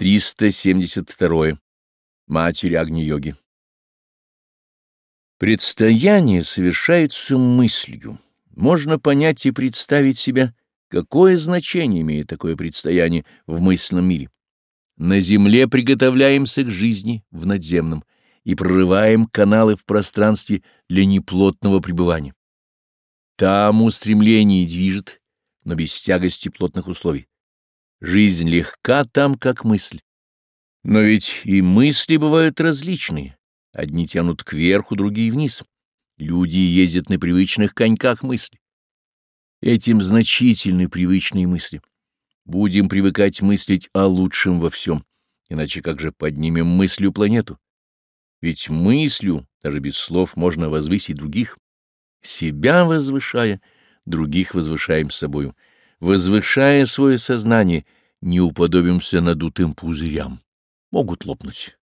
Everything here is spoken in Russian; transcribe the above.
372. Матери Агни-йоги. Предстояние совершается мыслью. Можно понять и представить себя, какое значение имеет такое предстояние в мысленном мире. На земле приготовляемся к жизни в надземном и прорываем каналы в пространстве для неплотного пребывания. Там устремление движет, но без тягости плотных условий. Жизнь легка там, как мысль. Но ведь и мысли бывают различные. Одни тянут кверху, другие вниз. Люди ездят на привычных коньках мысли. Этим значительны привычные мысли. Будем привыкать мыслить о лучшем во всем. Иначе как же поднимем мыслью планету? Ведь мыслью, даже без слов, можно возвысить других. Себя возвышая, других возвышаем с собою возвышая свое сознание, не уподобимся надутым пузырям. Могут лопнуть.